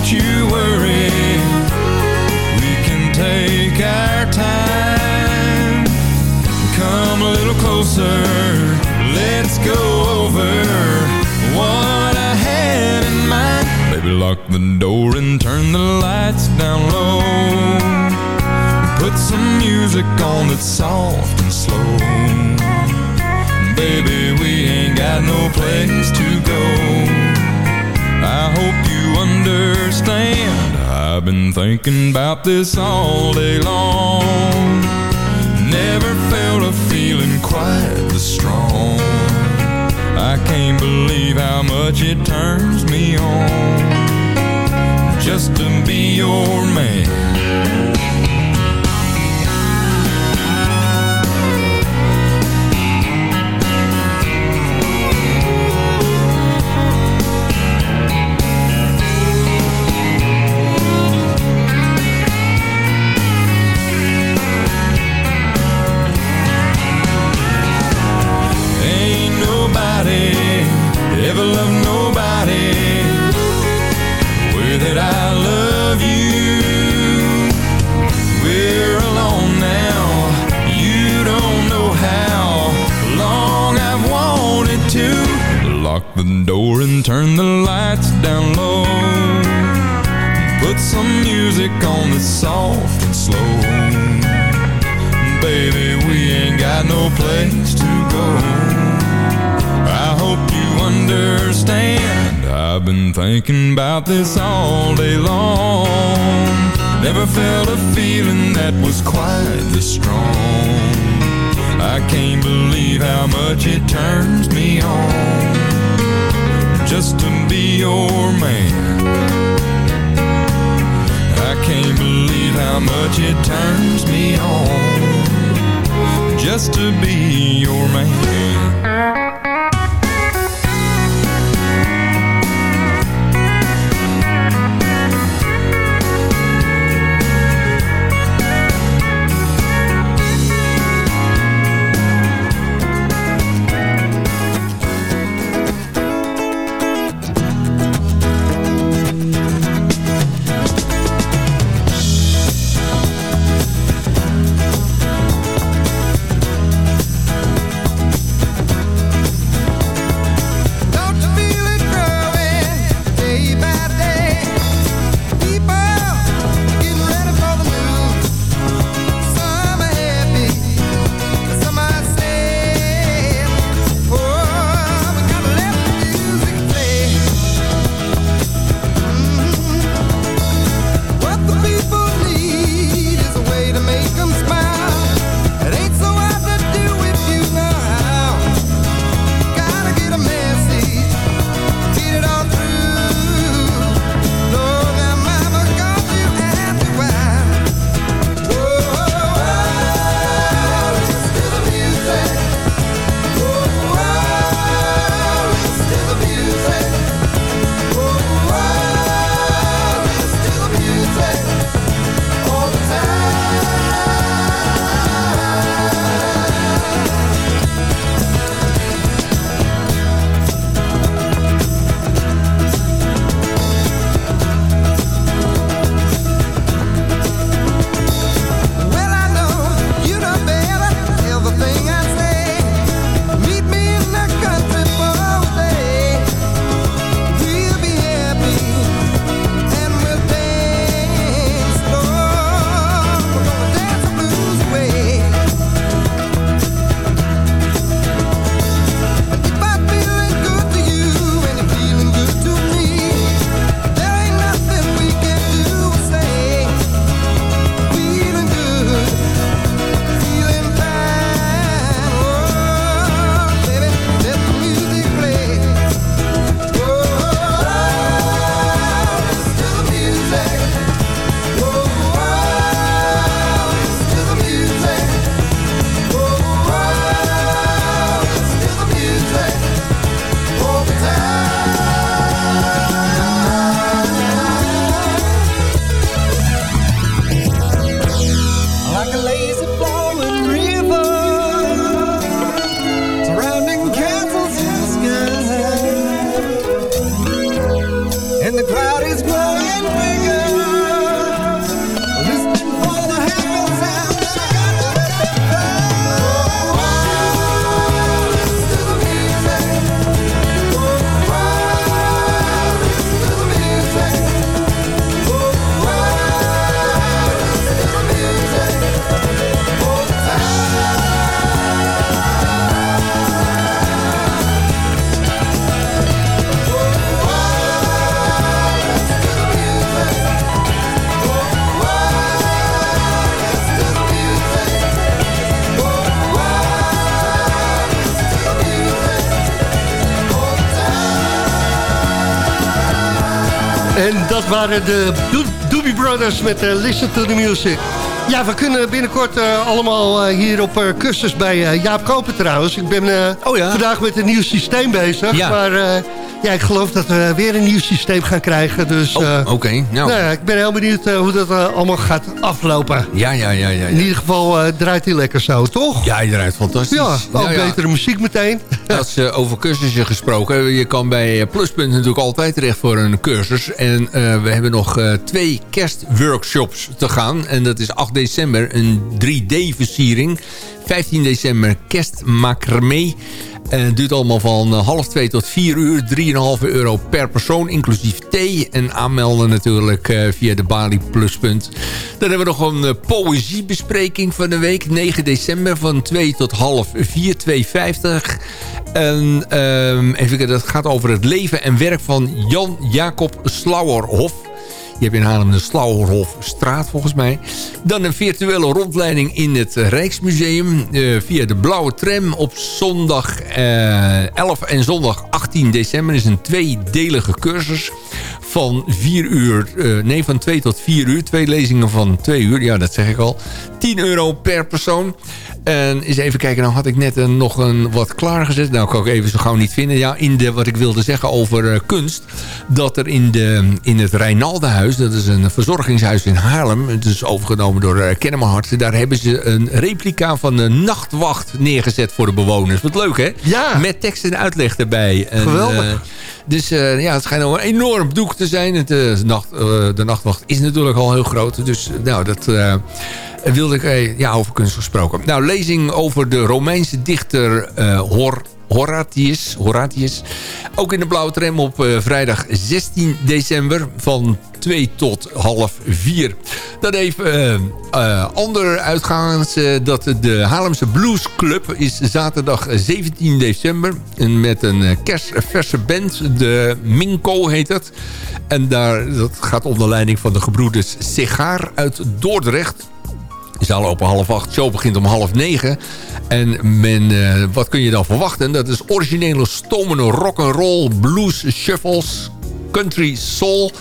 don't you worry. We can take our time. Come a little closer. Let's go over What I had in mind. Baby, lock the door and turn the lights down low. Put some music on that's soft and slow. Baby, we ain't got no place to go. I hope you understand understand. I've been thinking about this all day long. Never felt a feeling quite this strong. I can't believe how much it turns me on Just to be your man. About this all day long. Never felt a feeling that was quite this strong. I can't believe how much it turns me on just to be your man. I can't believe how much it turns me on just to be your man. Waren de Do- Doobie Brothers met eh, Listen to the Music. Ja, we kunnen binnenkort eh, allemaal eh, hier op cursus bij Jaap Koper trouwens. Ik ben eh, vandaag met een nieuw systeem bezig. Ja. Maar ja, ik geloof dat we weer een nieuw systeem gaan krijgen. Dus eh, Oké, nou. nou ja, ik ben heel benieuwd hoe dat allemaal gaat aflopen. Ja, ja, ja, ja. In ieder geval draait hij lekker zo, toch? Ja, hij draait fantastisch. Ja, ook ja. betere muziek meteen. Dat is over cursussen gesproken. Je kan bij Pluspunt natuurlijk altijd terecht voor een cursus. En eh, we hebben nog eh, twee kerstworkshops te gaan. En dat is 8 december een 3D-versiering. 15 december kerstmacramé. En het duurt allemaal van eh, half twee tot vier uur. 3,5 euro per persoon, inclusief thee. En aanmelden natuurlijk eh, via de Bali Pluspunt. Dan hebben we nog een eh, poëziebespreking van de week. 9 december van 2 tot half 4, 2,50. En ehm, even kijken, dat gaat over het leven en werk van Jan Jacob Slauerhof. Je in Haarlem de Slauerhofstraat volgens mij. Dan een virtuele rondleiding in het Rijksmuseum. eh, via de Blauwe Tram op zondag eh, 11 en zondag 18 december. is een tweedelige cursus van 4 uur. eh, nee, van 2 tot 4 uur. Twee lezingen van 2 uur. Ja, dat zeg ik al. 10 euro per persoon. En eens even kijken, nou had ik net een, nog een wat klaargezet. Nou, kan ik even zo gauw niet vinden. Ja, in de, wat ik wilde zeggen over eh, kunst. Dat er in, de, in het Rijnaldenhuis, dat is een verzorgingshuis in Haarlem. Het is overgenomen door uh, Kennemerhart. Daar hebben ze een replica van de nachtwacht neergezet voor de bewoners. Wat leuk, hè? Ja. Met tekst en uitleg erbij. En, Geweldig. eh, dus eh, ja, het schijnt wel een enorm te zijn. Het, eh, nacht, eh, de nachtwacht is natuurlijk al heel groot. Dus eh, nou, dat wilde ik ja, over kunst gesproken. Nou, lezing over de Romeinse dichter Hor, Horatius, Horatius. Ook in de blauwe tram op eh, vrijdag 16 december van 2 tot half 4. Dan even eh, ander uitgaans. eh, dat de Haarlemse Blues Club is zaterdag 17 december. En met een eh, kerstverse band. De Minko heet het. En daar, dat gaat onder leiding van de gebroeders Sigaar uit Dordrecht. De zaal open half acht. Show begint om half negen. En men, eh, wat kun je dan verwachten? Dat is originele stomende rock'n'roll, blues, shuffles, country, soul...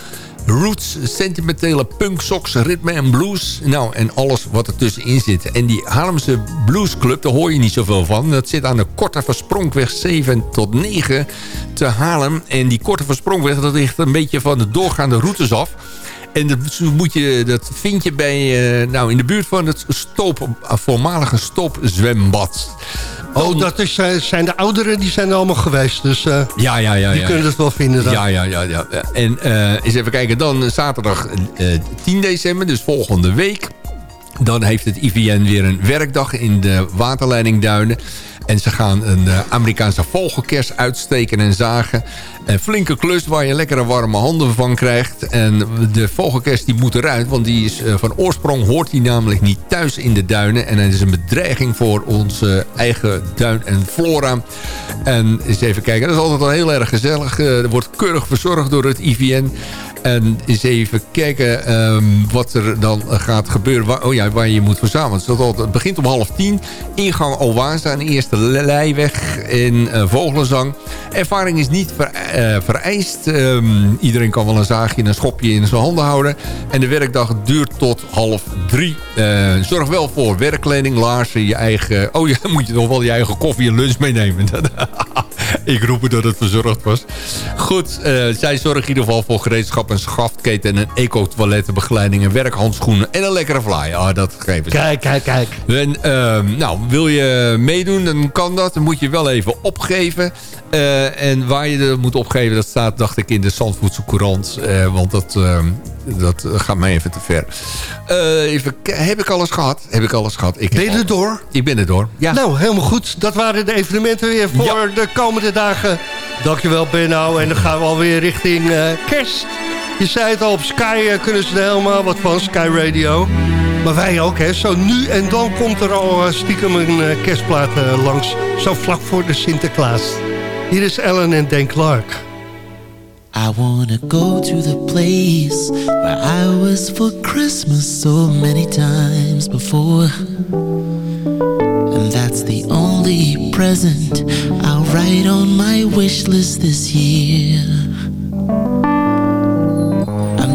Roots, sentimentele punk socks, ritme en blues. Nou, en alles wat er tussenin zit. En die Haarlemse Bluesclub, daar hoor je niet zoveel van. Dat zit aan de Korte Versprongweg 7 tot 9 te Haarlem. En die Korte Versprongweg, dat ligt een beetje van de doorgaande routes af. En dat, moet je, dat vind je bij, eh, nou, in de buurt van het stoop, voormalige stoopzwembad. Oh, dat is, eh, zijn de ouderen, die zijn er allemaal geweest. Dus eh, Ja, ja, ja. die ja, kunnen ja. het wel vinden dan. Ja, ja, ja. ja. En eens even kijken. Dan zaterdag eh, 10 december, dus volgende week. Dan heeft het IVN weer een werkdag in de waterleiding Duinen. En ze gaan een eh, Amerikaanse vogelkers uitsteken en zagen. Een flinke klus waar je lekkere warme handen van krijgt. En de vogelkers die moet eruit. Want die is, eh, van oorsprong hoort die namelijk niet thuis in de duinen. En het is een bedreiging voor onze eigen duin en flora. En eens even kijken. Dat is altijd wel heel erg gezellig. Eh, er wordt keurig verzorgd door het IVN. En eens even kijken ehm, wat er dan gaat gebeuren. Waar, oh ja, waar je moet verzamelen. Altijd- het begint om half tien. Ingang aan de eerste Leiweg in eh, Vogelenzang. Ervaring is niet eh, vereist. Ehm, iedereen kan wel een zaagje en een schopje in zijn handen houden. En de werkdag duurt tot half drie. Eh, zorg wel voor werkkleding, laarzen, je eigen... Oh ja, moet je toch wel je eigen koffie en lunch meenemen. Ik roep het dat het verzorgd was. Goed, eh, zij zorgen in ieder geval voor gereedschap en schaftketen... en een eco-toilettenbegeleiding en werkhandschoenen... en een lekkere fly. Ah, dat geven ze. Kijk, kijk, kijk. En, ehm, nou, wil je meedoen, dan kan dat. Dan moet je wel even opgeven. Eh, en waar je dat moet opgeven, dat staat, dacht ik, in de Zandvoetse Courant. Eh, want dat, ehm, dat gaat mij even te ver. Eh, even, heb ik alles gehad? Heb ik alles gehad? Ik Ben je er door? Ik ben er door, ja. Nou, helemaal goed. Dat waren de evenementen weer voor de komende dagen. Dankjewel, Benno. En dan gaan we alweer richting kerst. Je zei het al, op Sky kunnen ze er helemaal wat van, Sky Radio. Maar wij ook, hè. Zo nu en dan komt er al stiekem een kerstplaat langs. Zo vlak voor de Sinterklaas. Hier is Ellen en Dan Clark. I wanna go to the place where I was for Christmas so many times before. And that's the only present I'll write on my wish list this year.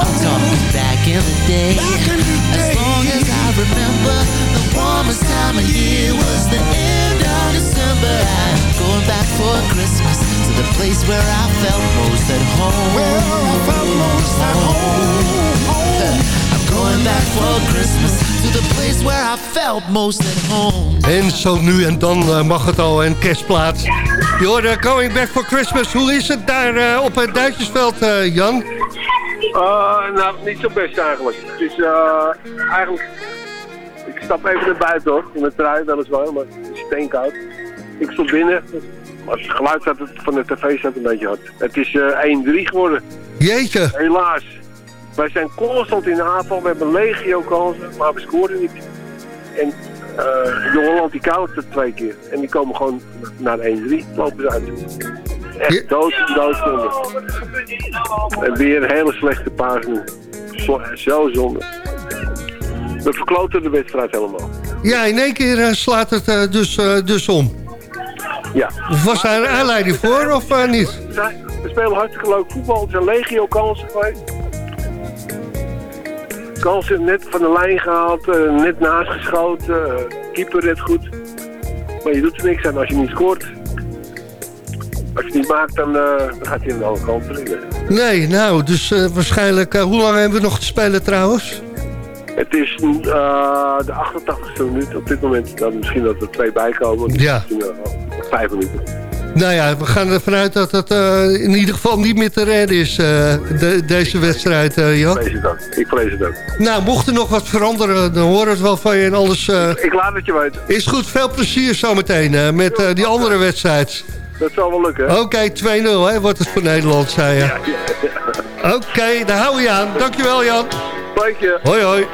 I'm talking back in the day. As long as I remember, the warmest time of year was the end of December. I'm going back for Christmas to the place where I felt most at home. Where I felt most at home. I'm going back for Christmas to the place where I felt most at home. En zo nu en dan uh, mag het al een kerstplaat. Je hoorde Going Back for Christmas. Hoe is het daar uh, op het Duitsersveld, uh, Jan? nou, niet zo best eigenlijk. Het is eigenlijk... Ik stap even naar buiten hoor, in mijn trui weliswaar, maar het is steenkoud. Ik stond binnen, maar het geluid staat van de tv staat een beetje hard. Het is 1-3 geworden. Jeetje. Helaas. Wij zijn constant in de aanval, we hebben legio kansen, maar we scoren niet. En uh, de Holland die koudt het twee keer. En die komen gewoon naar 1-3, lopen ze uit. Echt dood doodzonde. En weer een hele slechte paas nu. Zo, zo zonde. We verkloten de wedstrijd helemaal. Ja, in één keer uh, slaat het uh, dus, dus om. Ja. Was daar een aanleiding voor of niet? We spelen hartstikke leuk voetbal. Het zijn legio kansen geweest kansen net van de lijn gehaald, net naast geschoten, keeper red goed. Maar je doet er niks aan als je niet scoort. Als je het niet maakt, dan, uh, dan gaat hij aan de andere kant. Nee, nou, dus waarschijnlijk... hoe lang hebben we nog te spelen trouwens? Het is de 88e minuut op dit moment. Dan misschien dat er twee bij komen. Ja. Vijf minuten. Nou ja, we gaan ervan uit dat het uh, in ieder geval niet meer te redden is, uh, de, deze wedstrijd, uh, Jan. Ik vrees het ook. Ik vrees het ook. Nou, mocht er nog wat veranderen, dan horen we het wel van je en alles. Ik, ik, laat het je weten. Is goed, veel plezier zometeen met die andere wedstrijd. Dat zal wel lukken. Oké, okay, 2-0 wordt het voor Nederland, zei je. Ja, ja, ja. Oké, okay, daar hou je aan. Dankjewel, Jan. Dank je. Hoi, hoi.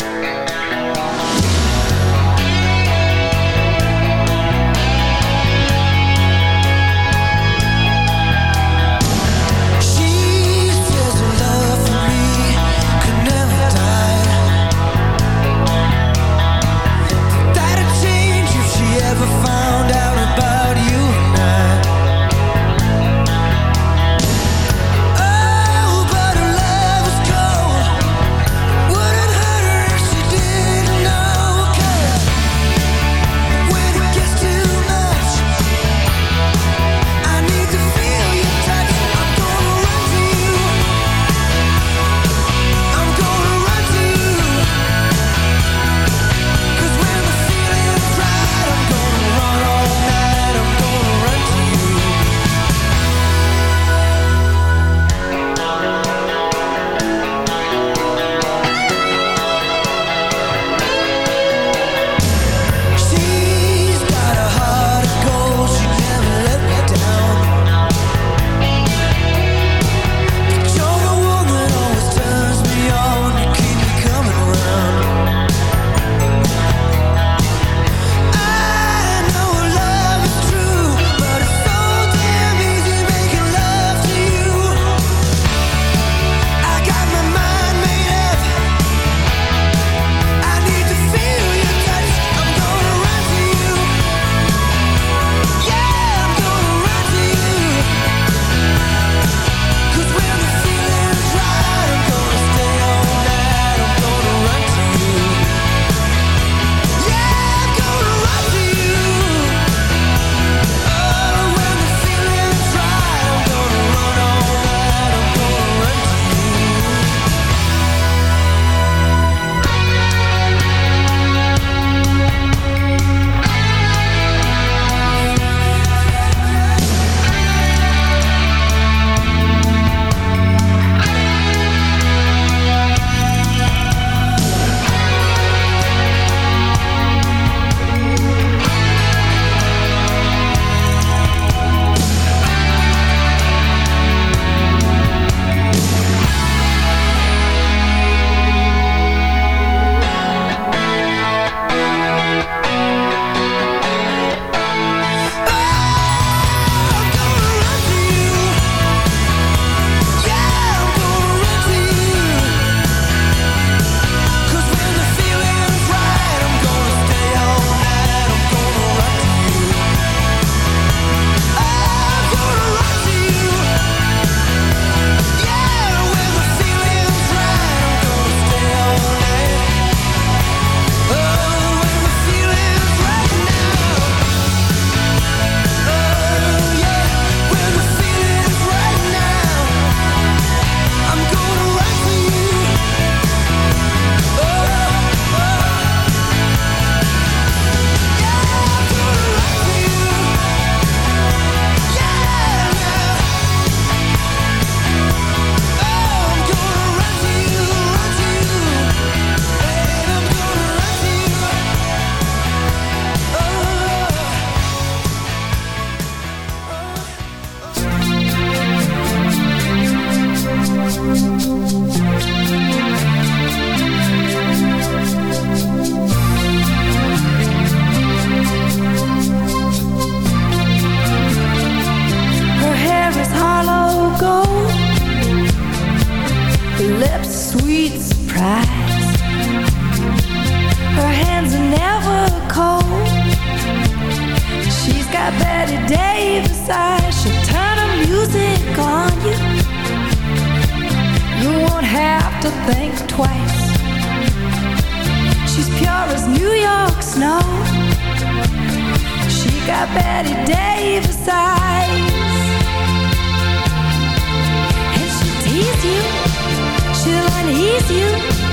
You.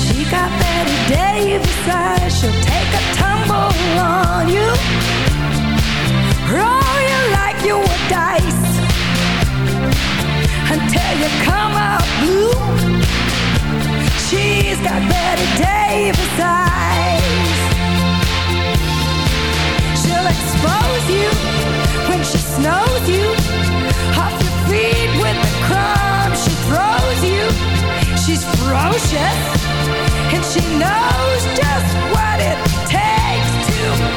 She got Betty Davis eyes. She'll take a tumble on you. Roll you like you were dice until you come out blue. She's got Betty Davis eyes. She'll expose you when she you off your feet with the crumbs she throws you. She's ferocious and she knows just what it takes to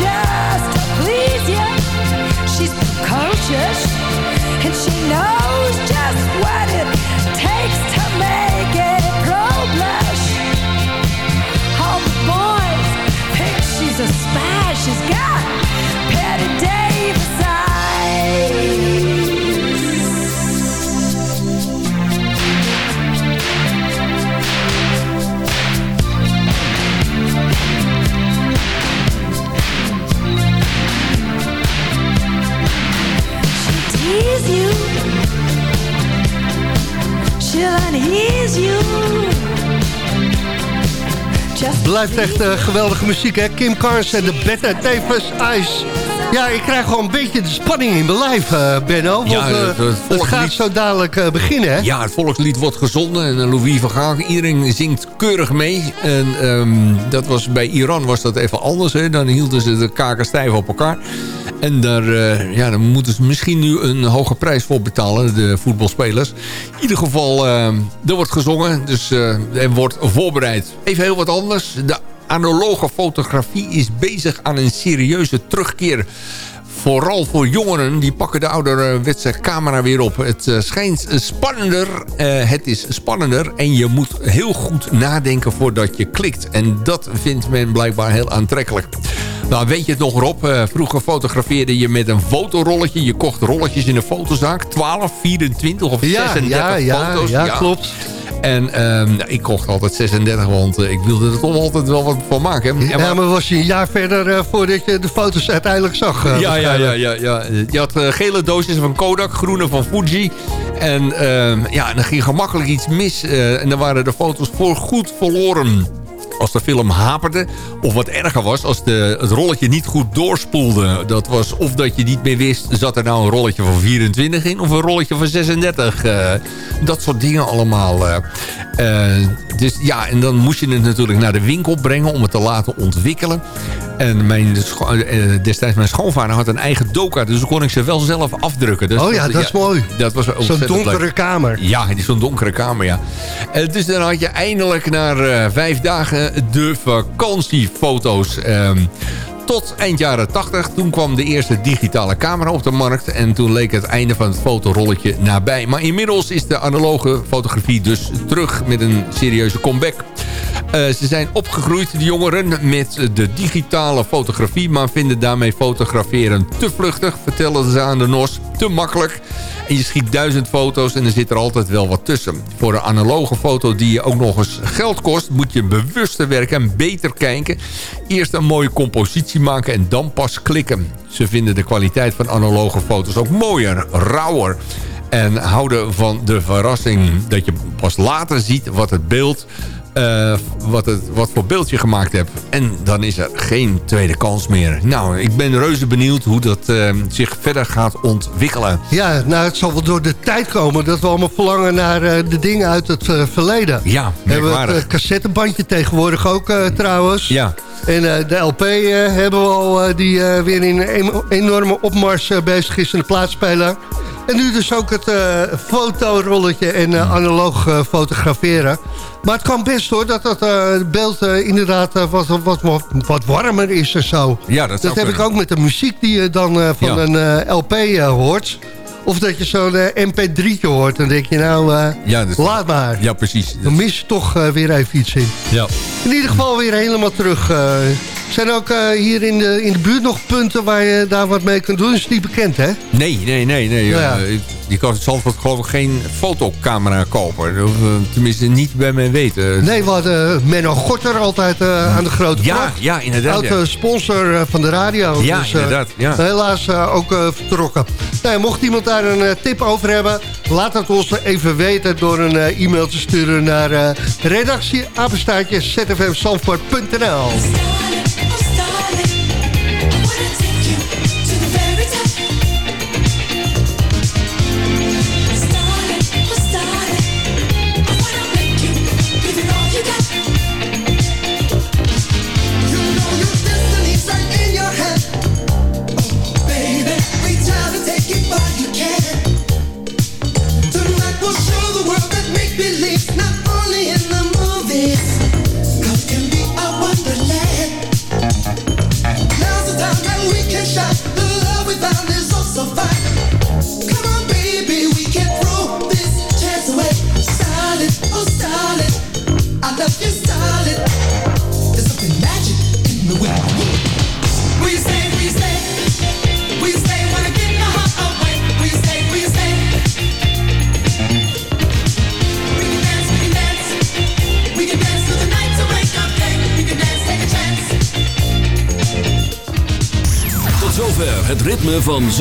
just to please you. She's precocious, and she knows Blijft echt eh, geweldige muziek, hè? Kim Carnes en de Bette Davis Ice. Ja, ik krijg gewoon een beetje de spanning in mijn lijf, eh, Benno. Want Ja, eh, het- het het, gaat zo dadelijk beginnen, hè? Ja, het volkslied wordt gezonden en Louis van Gaal, iedereen zingt keurig mee. En ehm, dat was, bij Iran was dat even anders. Hè. Dan hielden ze de kaken stijf op elkaar. En daar, eh, ja, daar moeten ze misschien nu een hoge prijs voor betalen, de voetbalspelers. In ieder geval, ehm, er wordt gezongen, dus eh, er wordt voorbereid. Even heel wat anders. De analoge fotografie is bezig aan een serieuze terugkeer Vooral voor jongeren, die pakken de ouderwetse camera weer op. Het eh, schijnt spannender, eh, het is spannender en je moet heel goed nadenken voordat je klikt. En dat vindt men blijkbaar heel aantrekkelijk. Nou, weet je het nog Rob? Eh, vroeger fotografeerde je met een fotorolletje. Je kocht rolletjes in een fotozaak. 12, 24 of Ja, 36 ja, ja, foto's. ja, klopt. En ehm, nou, ik kocht altijd 36, want eh, ik wilde er toch altijd wel wat van maken. En Ja, maar- maar was je een jaar verder eh, voordat je de foto's uiteindelijk zag? eh, ja, ja, ja, ja, ja. Je had eh, gele doosjes van Kodak, groene van Fuji. En ehm, ja, dan ging gemakkelijk iets mis. eh, en dan waren de foto's voorgoed verloren. Als de film haperde, of wat erger was, als de, het rolletje niet goed doorspoelde. Dat was of dat je niet meer wist, zat er nou een rolletje van 24 in of een rolletje van 36. eh, dat soort dingen allemaal. eh. Dus ja, en dan moest je het natuurlijk naar de winkel brengen om het te laten ontwikkelen. En mijn, eh, destijds mijn schoonvader had een eigen doka, dus dan kon ik ze wel zelf afdrukken. Dus Oh ja, dat is mooi. Dat was Zo'n leuk. donkere kamer. Ja, zo'n donkere kamer, ja. Eh, dus dan had je eindelijk na eh, vijf dagen de vakantiefoto's. Ehm, tot eind jaren 80. Toen kwam de eerste digitale camera op de markt. En toen leek het einde van het fotorolletje nabij. Maar inmiddels is de analoge fotografie dus terug met een serieuze comeback. Eh, ze zijn opgegroeid, de jongeren, met de digitale fotografie... maar vinden daarmee fotograferen te vluchtig, vertellen ze aan de NOS. Te makkelijk. En je schiet duizend foto's en er zit er altijd wel wat tussen. Voor een analoge foto die je ook nog eens geld kost... moet je bewuster werken en beter kijken. Eerst een mooie compositie maken en dan pas klikken. Ze vinden de kwaliteit van analoge foto's ook mooier, rauwer en houden van de verrassing dat je pas later ziet wat het beeld... eh, wat, het, wat voor beeld je gemaakt hebt. En dan is er geen tweede kans meer. Nou, ik ben reuze benieuwd hoe dat eh, zich verder gaat ontwikkelen. Ja, nou, het zal wel door de tijd komen dat we allemaal verlangen naar eh, de dingen uit het verleden. Ja, We hebben het merkwaardig. eh, cassettebandje tegenwoordig ook trouwens. Ja. En de LP hebben we al, die weer in een enorme opmars bezig is in de plaatsspeler. En nu dus ook het eh, fotorolletje en eh, analoog eh, fotograferen. Maar het kan best hoor, dat dat beeld inderdaad wat, wat, wat, warmer is en zo. Ja, dat zou heb ik ook met de muziek die je dan van Ja. een LP hoort. Of dat je zo'n eh, MP3'tje hoort. Dan denk je nou, Ja, dus- laat maar. Ja, precies. Dan mis je toch eh, weer even iets in. Ja. In ieder geval weer helemaal terug. Zijn er ook eh, hier in de, in de buurt nog punten waar je daar wat mee kunt doen? Is niet bekend, hè? Nee, nee, nee. nee. Ja. Eh, je kan in Zandvoort geloof ik geen fotocamera kopen. Eh, tenminste, niet bij mij weten. Nee, we hadden eh, Menno Gorter altijd eh, aan de grote Ja, ja, inderdaad, Oud ja. eh, sponsor eh, van de radio. Ja, Dus, eh, inderdaad, ja. Helaas eh, ook eh, vertrokken. Nou, mocht iemand daar een eh, tip over hebben... laat het ons even weten door een eh, e-mail te sturen naar redactieapenstaartje zfmzandvoort.nl